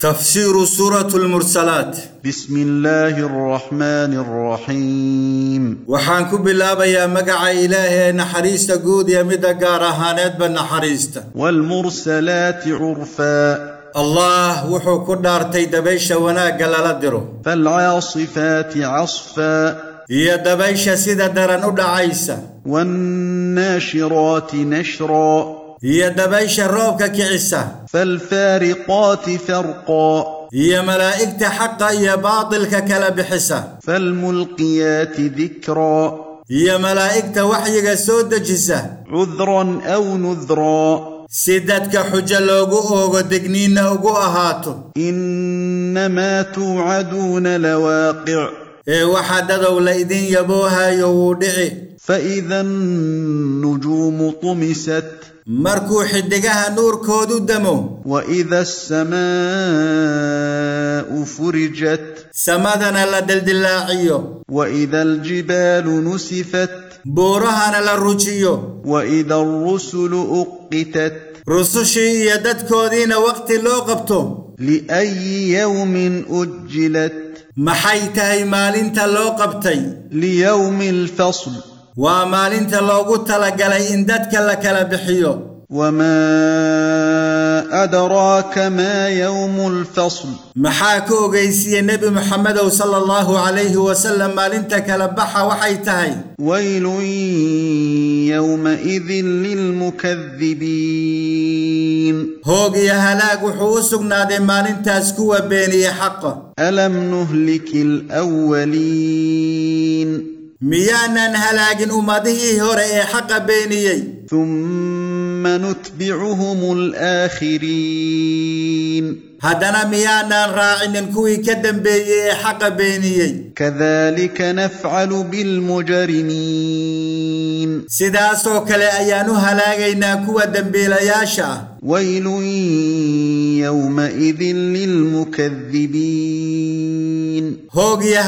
تفسير سورة المرسلات. بسم الله الرحمن الرحيم. وحانكو بالله يا مقع إله نحريس قود يا مدى بن بالنحريس والمرسلات عرفا. الله وحو كنار تيدبيش وأنا قلال الدرو. فالعاصفات عصفا. يا دبيش سيدة درنود عيسى والناشرات نشرا. هي دبيش الروبك كعسة. فالفارقات فرقا. هي ملائكة حقا هي باطل ككلا بحسة. فالملقيات ذكرا. هي ملائكة وحي سودة جسة. عذرا أو نذرا. سيدتك حجل وقوه ودقنين وقوه إنما توعدون لواقع. إيه وحدد ولئذين يبوها يودعي فإذا النجوم طمست. مركو حدقها نور كودو دمو وإذا السماء فرجت سمادنا لدل دلاعيو وإذا الجبال نسفت بورهنا للرجيو وإذا الرسل أقتت رسوشي يدت كودين وقت لوقبتو لأي يوم أجلت محيته مال انت لوقبتي ليوم الفصل ومال انت لوقت لقلي اندتك لك لبحيو وما أدراك ما يوم الفصل محاكو قيسي النبي محمد صلى الله عليه وسلم ما لنتك لبح وحيتهي ويل يومئذ للمكذبين هوق هلاك وحوسك نادم ما لنتاس كوى بيني حق. ألم نهلك الأولين ميانا هلاك أمضيه هوري حق بيني. ثم ثم نتبعهم haddana miyaanan raacinin kuwii ka dembeeyey ee xaqa beeniyey كذلك نفعل بالمجرمين kale ayaan u halaagaynaa kuwa dembiilayaasha ah ويل يومئذ للمكذبين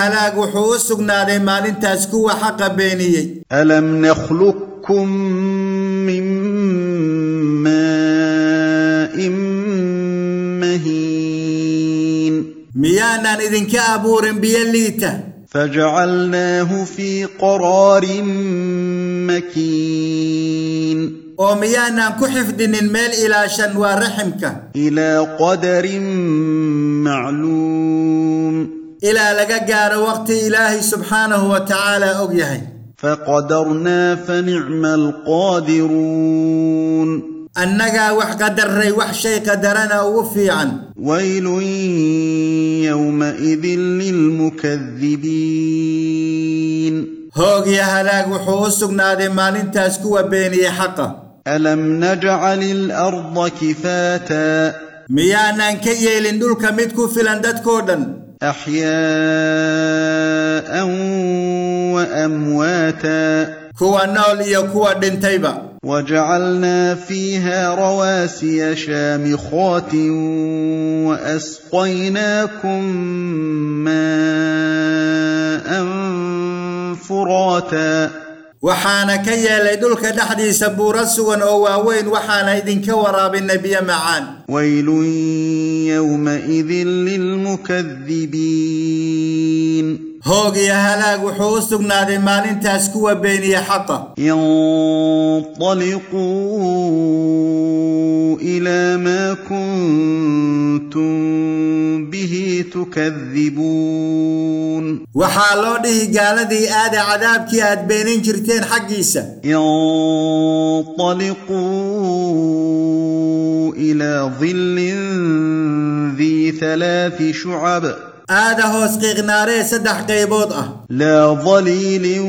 halaag wuxuu u sugnaaday maalintaas kuwa xaqa beeniyey الم نخلقكم من أنا إذن كأبور بيليتا فجعلناه في قرار مكين. أميانا كحفد الميل إلى شن ورحمك. إلى قدر معلوم. إلى لقاقار وقت إلهي سبحانه وتعالى أقيهي. فقدرنا فنعم القادرون. Qadarray wax shay qadarana ugu fiican ويل يومئذ للمكذبين iyo halaag wuxuu u sugnaaday maalintaas kuwa beeniyey xaqa الم نجعل الأرض كفاتا yeelin dhulka mid ku filan dadkoo dhan احياء وامواتا kuwa nool iyo kuwa dhintayba وجعلنا فيها رواسي شامخات وأسقيناكم ماء فراتا. وحان كيا ليدلك تحدي سبورا سوان أو واوين وحان إذن كورا بالنبي معان. ويل يومئذ للمكذبين. هوغي هلاك وحوسك نادي مال انت اسكوا بين يا حطة ينطلقوا إلى ما كنتم به تكذبون وحالوني قال ذي آد عذاب كياد بين انجرتين حقيسة ينطلقوا إلى ظل ذي ثلاث شعب هذا هو سقيق ناري سدح قيبوطة. لا ظليل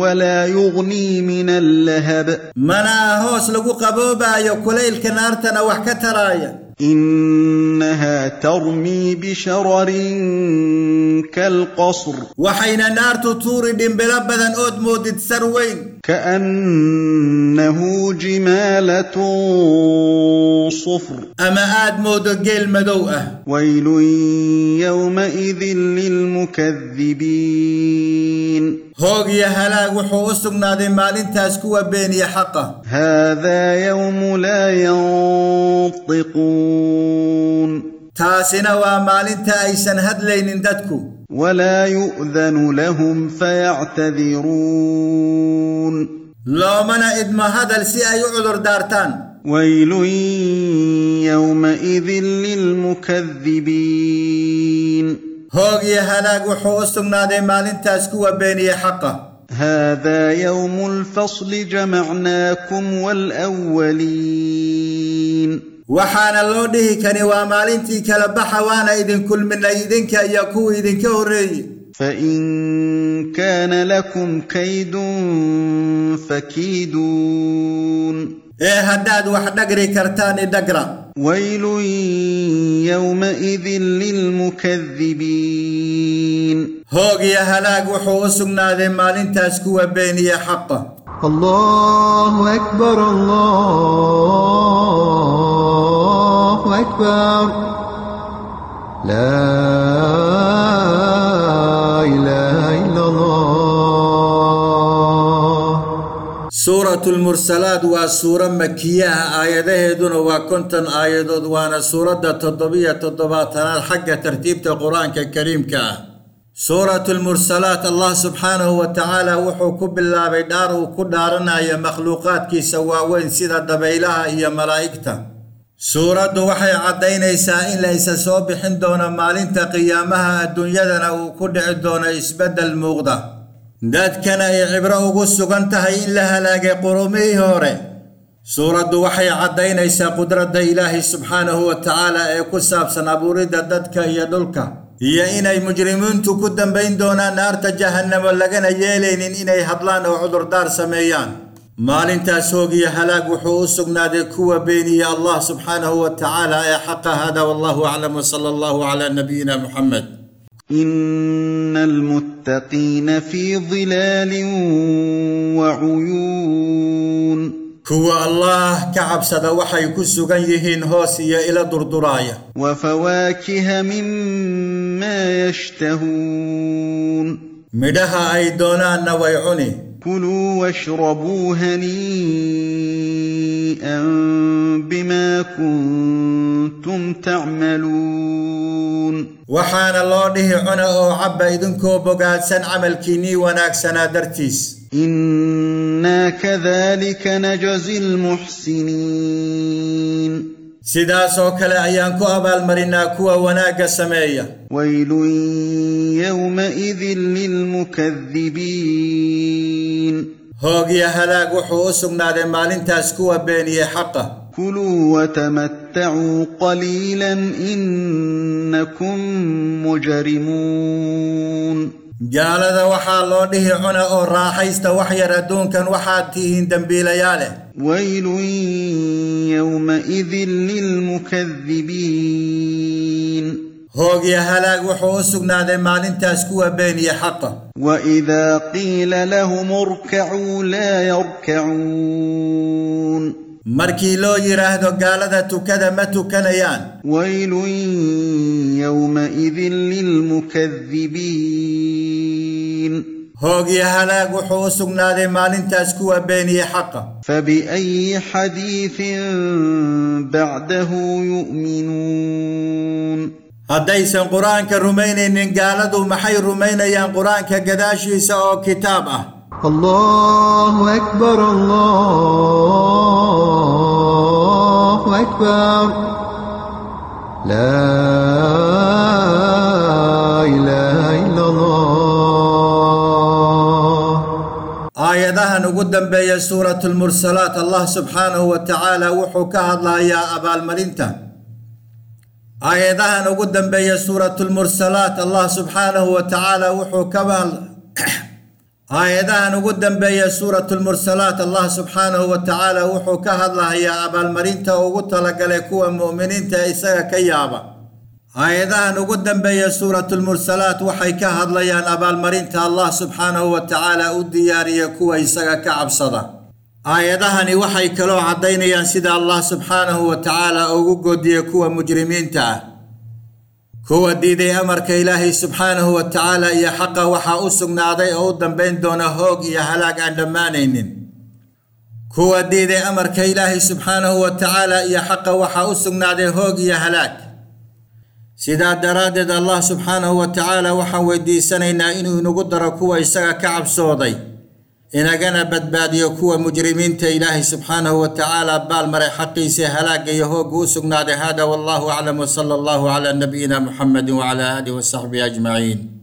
ولا يغني من اللهب. منا هوس لقو قبوبا يوكولي الكنارتنا وحكتراي إنها ترمي بشرر كالقصر. وحين نار تطور دمبلا بدن أود مودد سروين كأنه جمالة صفر. أما آد مود مدوءة. ويل يومئذ للمكذبين. هوغي هلاك وحوصنا دي مالين تاسكوا بيني حقه هذا يوم لا ينطقون تاسنا ومالين تايسن هدلين اندتكو ولا يؤذن لهم فيعتذرون لو منا إدم هذا السيء يعذر دارتان ويل يومئذ للمكذبين هوغي هلاق وحوستم نادي مال انتاسكو بيني حقه هذا يوم الفصل جمعناكم والأولين. وحان الله دي كاني ومال انتي وأنا إذن كل من إذنك يكو إذنك هري فإن كان لكم كيد فكيدون. إيه هداد وحدقري كرتاني دقرا ويل يومئذ للمكذبين. هوق يا هلاك وحوسنا ذي مال انت اسكو بيني يا حقه الله أكبر الله أكبر. لا إله suuratu lmursalaad waa suuro makiyaha aayadaheeduna waa konton aayadood waana suuradda toddobiyo toddobaatanaad xagga tartiibta qur'aanka kariimka. Ah suuratu lmursalaat allah subxaanahu wa tacaala wuxuu ku bilaabay dhaar uu ku dhaaranayo makhluuqaadkiisa waaweyn sida dabaylaha iyo malaa'igta. Suuraddu waxay caddaynaysaa in la isa soo bixin doono maalinta qiyaamaha adduunyadana uu ku dhici doono isbeddel muuqda داد كان عبره وغسقنتها إلا هلاق قرومي هوري سورة وحي عدين إيسا قدرة إله سبحانه وتعالى إيكساب سنبوري دادك يدلك يا إنا المجرمون تكدن بين دونا نار تجهنم ولقنا يالين إنا يهضلان وعذر دار سميان مال انت سوقي هلاك وحوسك نادي كوى بيني يا الله سبحانه وتعالى يا حق هذا والله اعلم وصلى الله على نبينا محمد ان المتقين في ظلال وعيون هو الله كعب سدا وحي كسغن يهين هوسيه إلى دردرايا وفواكه مما يشتهون مدها أي دونا نويعني كلوا واشربوا هنيئا بما كنتم تعملون. وحان الله ده عنا أو عبا إذن كو بقاد سن عمل كيني وناك سنا درتيس. إنا كذلك نجزي المحسنين. سيدا سوك لأيان كو أبال مرنا كو وناك سمايا ويل يومئذ للمكذبين. هوغي هلاك وحو أسوك نادي مالين تاسكو بيني حقه كلوا وتمتعوا قليلا إنكم مجرمون. قال ذا وحى الله له عنا أو راح يستوحي ردون كان وحاتيهن دنبيل ياله. ويل يومئذ للمكذبين. هوغ يا هلاك وحوسك نادى مال انت اسكوها بين يا حقه وإذا قيل لهم اركعوا لا يركعون. markii loo yidhaahdo gaalada tukada ma tukanayaan. Waylun hoog iyo halaag wuxuu u sugnaaday maalintaas kuwa beeniye xaqa. Fabiayi xadiidin bacdahu yu'minuun. Haddaysan qur'aanka rumaynaynin gaaladu maxay rumaynayaan qur'aanka gadaashiisa oo kitaab ah? أكبر. لا إله إلا الله. آية ذهن قدام بي سورة المرسلات. الله سبحانه وتعالى وحكاها الله يا أبا المرينتا آية ذهن قدام بي سورة المرسلات. الله سبحانه وتعالى وحكاها aayadahan ugu dambeeya suuratu lmursalaat allah subxaanahu wa tacaala wuxuu ka hadlahayaa abaalmarinta ugu talagalay kuwa mu'miniinta isaga ka yaaba. Aayadahan ugu dambeeya suuratu lmursalaat waxay ka hadlayaan abaalmarinta allah subxaanahu wa tacaala u diyaariya kuwa isaga ka cabsada. Aayadahani waxay kaloo caddaynayaan sida allah subxaanahu wa tacaala ugu goodiyey kuwa mujrimiinta ah kuwa diiday amarka ilaahay subxaanahu wa tacaala iyo xaqa waxaa u sugnaaday oo u dambayn doona hoog iyo halaag aan dhammaanaynin. Kuwa diiday amarka ilaahay subxaanahu wa tacaala iyo xaqa waxaa u sugnaaday hoog iyo halaag. Sidaa daraaddeed allah subxaanahu wa tacaala waxaan weydiisanaynaa inuu inagu daro kuwa isaga ka cabsooday إن أجانا بد بعد يكو مجرمين تإله سبحانه وتعالى بال مري حقي سهلاك يهوك وسقنا هذا والله أعلم وصلى الله على نبينا محمد وعلى آله وصحبه أجمعين.